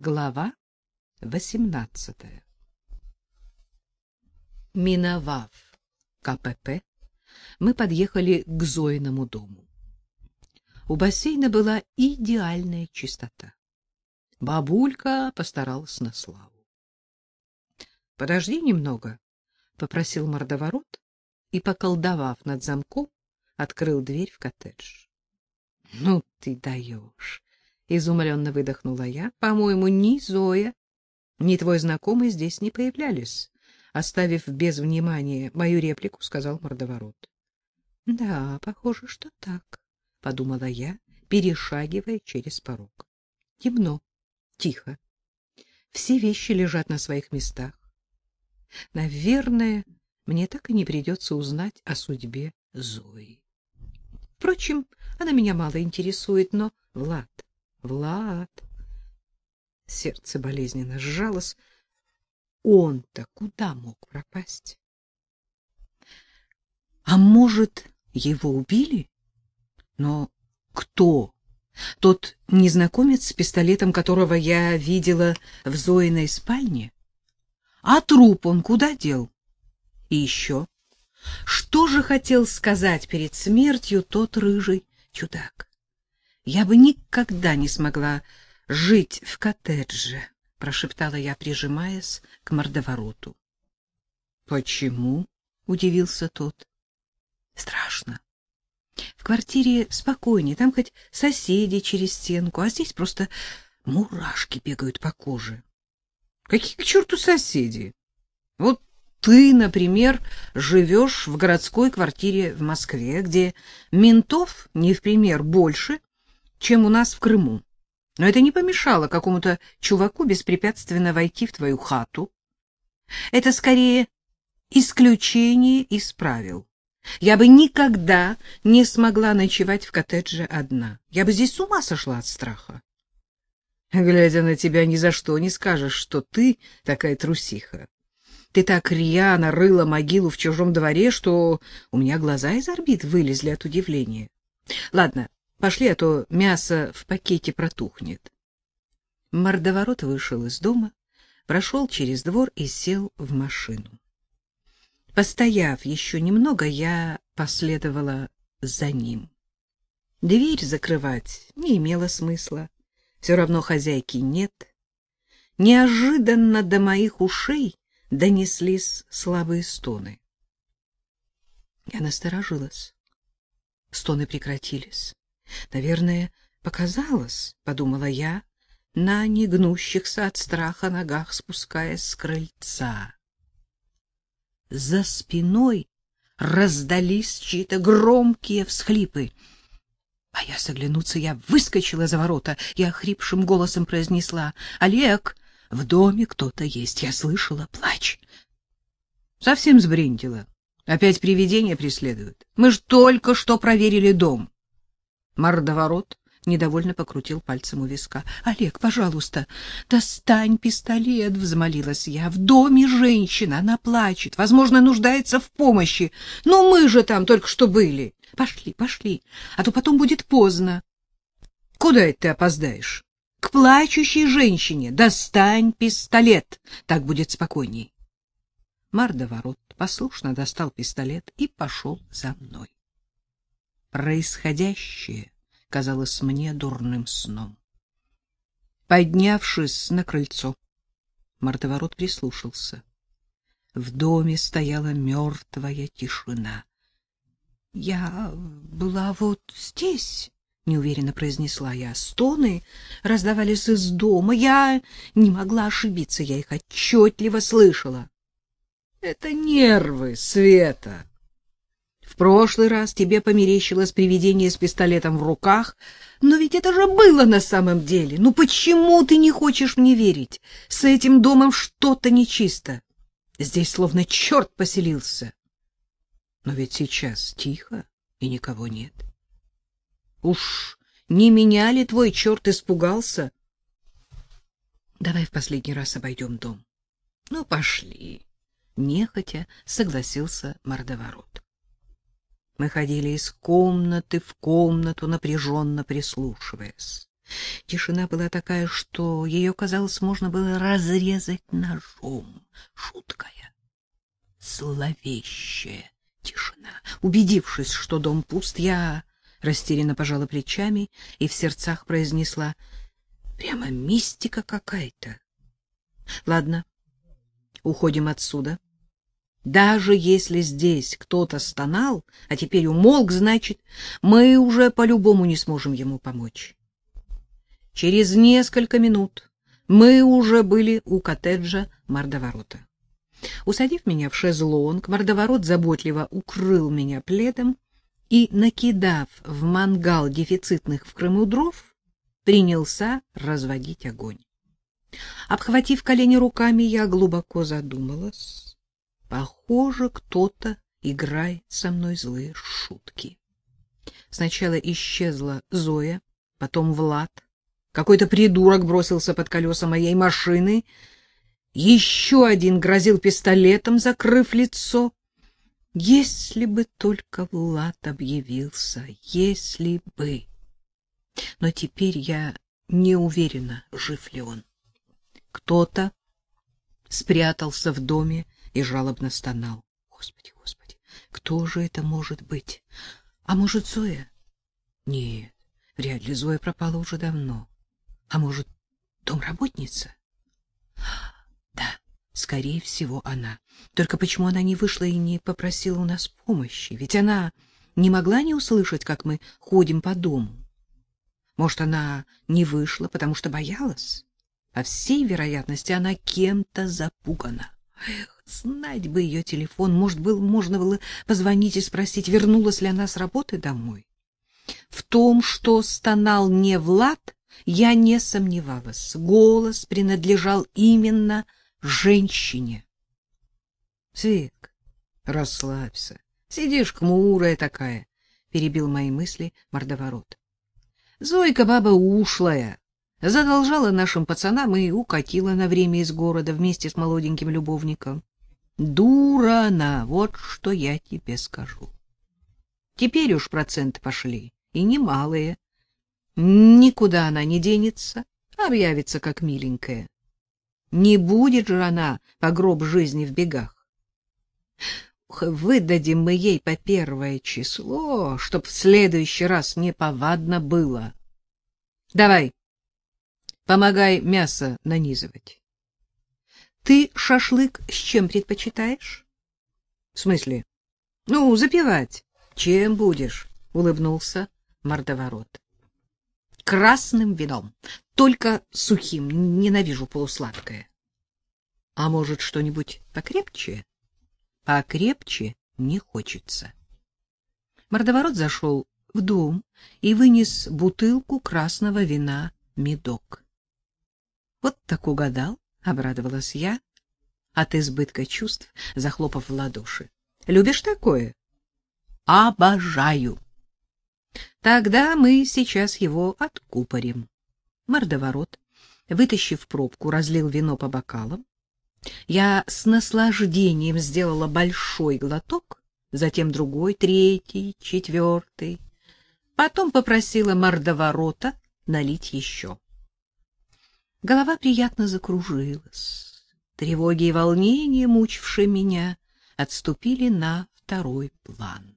Глава восемнадцатая Миновав КПП, мы подъехали к Зоиному дому. У бассейна была идеальная чистота. Бабулька постаралась на славу. — Подожди немного, — попросил мордоворот и, поколдовав над замком, открыл дверь в коттедж. — Ну ты даешь! — изумленно выдохнула я. — По-моему, ни Зоя, ни твой знакомый здесь не появлялись. Оставив без внимания мою реплику, сказал мордоворот. — Да, похоже, что так, — подумала я, перешагивая через порог. Темно, тихо. Все вещи лежат на своих местах. Наверное, мне так и не придется узнать о судьбе Зои. Впрочем, она меня мало интересует, но Влад, Влад... Сердце болезненно сжалось. Он-то куда мог пропасть? А может, его убили? Но кто? Тот незнакомец с пистолетом, которого я видела в Зоиной спальне? А труп он куда дел? И еще, что же хотел сказать перед смертью тот рыжий чудак? Я бы никогда не смогла жить в коттедже, прошептала я, прижимаясь к мордовороту. Почему? удивился тот. Страшно. В квартире спокойнее, там хоть соседи через стенку, а здесь просто мурашки бегают по коже. Какие к черту соседи? Вот ты, например, живешь в городской квартире в Москве, где ментов не в пример больше, чем у нас в Крыму. Но это не помешало какому-то чуваку беспрепятственно войти в твою хату. Это скорее исключение из правил. Я бы никогда не смогла ночевать в коттедже одна. Я бы здесь с ума сошла от страха. Глядя на тебя, ни за что не скажешь, что ты такая трусиха. Ты так рьяно рыла могилу в чужом дворе, что у меня глаза из орбит вылезли от удивления. Ладно, пошли, а то мясо в пакете протухнет. Мордоворот вышел из дома, прошел через двор и сел в машину. Постояв еще немного, я последовала за ним. Дверь закрывать не имело смысла. Все равно хозяйки нет. Неожиданно до моих ушей донеслись слабые стоны. Я насторожилась. Стоны прекратились. Наверное, показалось, подумала я, на негнущихся от страха ногах спускаясь с крыльца. За спиной раздались чьи-то громкие всхлипы. А я соглянуться, я выскочила за ворота и охрипшим голосом произнесла: "Олег, в доме кто-то есть, я слышала плач". Совсем сбрендила. Опять привидения преследуют. Мы ж только что проверили дом. Мордоворот недовольно покрутил пальцем у виска. Олег, пожалуйста, достань пистолет, взмолилась я. В доме женщина, она плачет, возможно, нуждается в помощи. Но мы же там только что были. Пошли, пошли, а то потом будет поздно. Куда это ты опоздаешь? К плачущей женщине. Достань пистолет, так будет спокойней. Мордоворот послушно достал пистолет и пошел за мной. Происходящее казалось мне дурным сном. Поднявшись на крыльцо, мордоворот прислушался. В доме стояла мертвая тишина. — Я была вот здесь, — неуверенно произнесла я. Стоны раздавались из дома. Я не могла ошибиться, я их отчетливо слышала. — Это нервы, Света, в прошлый раз тебе померещилось привидение с пистолетом в руках, но ведь это же было на самом деле. Ну почему ты не хочешь мне верить? С этим домом что-то нечисто. Здесь словно черт поселился. Но ведь сейчас тихо и никого нет. Уж не меня ли твой черт испугался? Давай в последний раз обойдем дом. Ну, пошли. Нехотя согласился мордоворот. Мы ходили из комнаты в комнату, напряженно прислушиваясь. Тишина была такая, что ее, казалось, можно было разрезать ножом. Шуткая, зловещая тишина. Убедившись, что дом пуст, я растерянно пожала плечами и в сердцах произнесла «Прямо мистика какая-то». Ладно, уходим отсюда. Даже если здесь кто-то стонал, а теперь умолк, значит, мы уже по-любому не сможем ему помочь. Через несколько минут мы уже были у коттеджа Мордоворота. Усадив меня в шезлонг, Мордоворот заботливо укрыл меня пледом и, накидав в мангал дефицитных в Крыму дров, принялся разводить огонь. Обхватив колени руками, я глубоко задумалась. Похоже, кто-то играет со мной злые шутки. Сначала исчезла Зоя, потом Влад. Какой-то придурок бросился под колеса моей машины. Еще один грозил пистолетом, закрыв лицо. Если бы только Влад объявился, если бы. Но теперь я не уверена, жив ли он. Кто-то спрятался в доме и жалобно стонал. Господи, Господи, кто же это может быть? А может, Зоя? Нет, вряд ли Зоя пропала уже давно. А может, домработница? Да, скорее всего, она. Только почему она не вышла и не попросила у нас помощи? Ведь она не могла не услышать, как мы ходим по дому. Может, она не вышла, потому что боялась? По всей вероятности, она кем-то запугана. Эх, знать бы ее телефон, может, было, можно было позвонить и спросить, вернулась ли она с работы домой. В том, что стонал не Влад, я не сомневалась. Голос принадлежал именно женщине. Светка, расслабься. Сидишь хмурая такая, перебил мои мысли мордоворот. Зойка баба ушлая, задолжала нашим пацанам и укатила на время из города вместе с молоденьким любовником. Дура она, вот что я тебе скажу. Теперь уж проценты пошли, и немалые. Никуда она не денется, объявится как миленькая. Не будет же она по гроб жизни в бегах. Выдадим мы ей по первое число, чтоб в следующий раз не повадно было. Давай, Помогай мясо нанизывать. Ты шашлык с чем предпочитаешь? В смысле? Ну, запивать. Чем будешь? улыбнулся мордоворот. Красным вином, только сухим, ненавижу полусладкое. А может, что-нибудь покрепче? Покрепче не хочется. Мордоворот зашел в дом и вынес бутылку красного вина медок. Вот так угадал, обрадовалась я, от избытка чувств захлопав в ладоши. Любишь такое? Обожаю. Тогда мы сейчас его откупорим. Мордоворот, вытащив пробку, разлил вино по бокалам. Я с наслаждением сделала большой глоток, затем другой, третий, четвертый. Потом попросила мордоворота налить еще. Голова приятно закружилась. Тревоги и волнения, мучившие меня, отступили на второй план.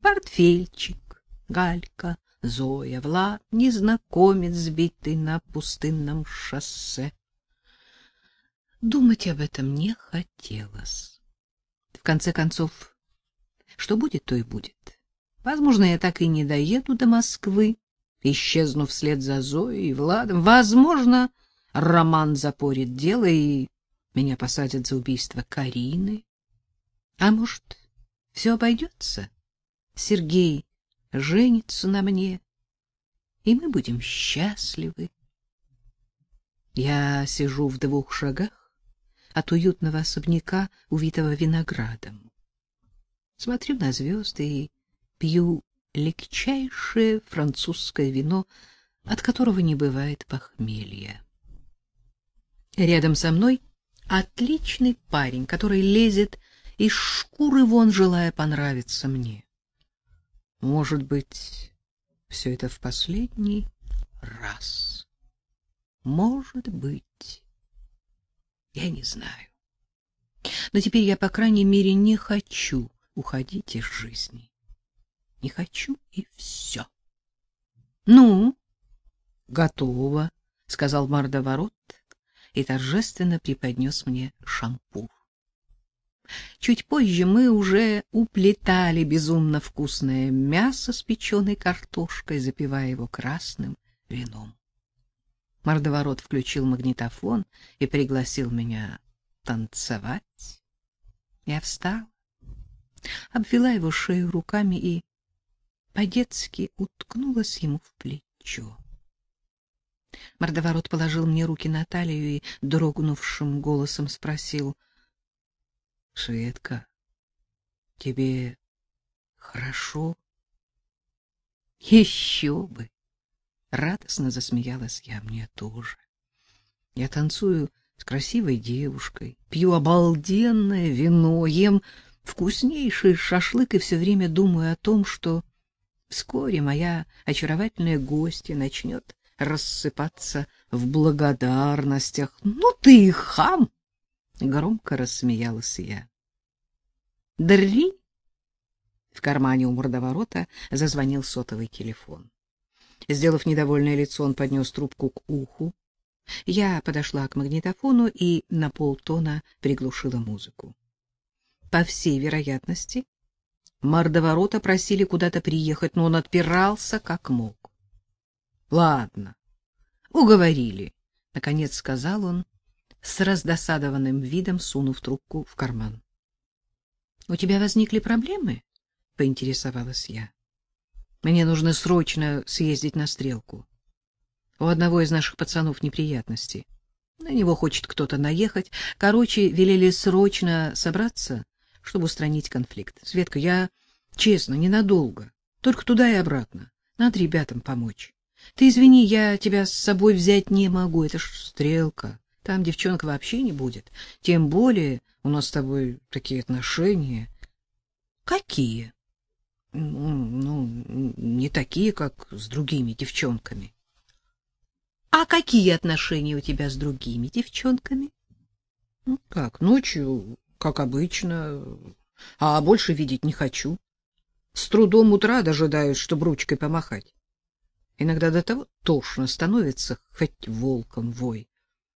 Портфельчик, Галька, Зоя, Влад, незнакомец, сбитый на пустынном шоссе. Думать об этом не хотелось. В конце концов, что будет, то и будет. Возможно, я так и не доеду до Москвы, исчезну вслед за Зоей и Владом. Возможно, Роман запорит дело, и меня посадят за убийство Карины. А может, все обойдется? Сергей женится на мне, и мы будем счастливы. Я сижу в двух шагах от уютного особняка, увитого виноградом. Смотрю на звезды и пью легчайшее французское вино, от которого не бывает похмелья. Рядом со мной отличный парень, который лезет из шкуры вон, желая понравиться мне. Может быть, все это в последний раз. Может быть. Я не знаю. Но теперь я, по крайней мере, не хочу уходить из жизни. Не хочу и все. — Ну, готово, — сказал мордоворот и торжественно преподнес мне шампур. Чуть позже мы уже уплетали безумно вкусное мясо с печеной картошкой, запивая его красным вином. Мордоворот включил магнитофон и пригласил меня танцевать. Я встала, обвела его шею руками и по-детски уткнулась ему в плечо. Мордоворот положил мне руки на талию и дрогнувшим голосом спросил: "Светка, тебе хорошо?" «Еще бы. Радостно засмеялась я мне тоже. Я танцую с красивой девушкой, пью обалденное вино, ем вкуснейший шашлык и все время думаю о том, что вскоре моя очаровательная гостья начнет рассыпаться в благодарностях. Ну ты и хам, громко рассмеялась я. Дри! В кармане у мордоворота зазвонил сотовый телефон. Сделав недовольное лицо, он поднес трубку к уху. Я подошла к магнитофону и на полтона приглушила музыку. По всей вероятности, мордоворота просили куда-то приехать, но он отпирался как мог. — Ладно, уговорили, — наконец сказал он, с раздосадованным видом сунув трубку в карман. — У тебя возникли проблемы? — поинтересовалась я. Мне нужно срочно съездить на стрелку. У одного из наших пацанов неприятности. На него хочет кто-то наехать. Короче, велели срочно собраться, чтобы устранить конфликт. Светка, я честно, ненадолго. Только туда и обратно. Надо ребятам помочь. Ты извини, я тебя с собой взять не могу. Это ж стрелка. Там девчонка вообще не будет. Тем более у нас с тобой такие отношения. Какие? ну, не такие, как с другими девчонками. А какие отношения у тебя с другими девчонками? Ну как, ночью, как обычно, а больше видеть не хочу. С трудом утра дожидаюсь, чтобы ручкой помахать. Иногда до того тошно становится, хоть волком вой.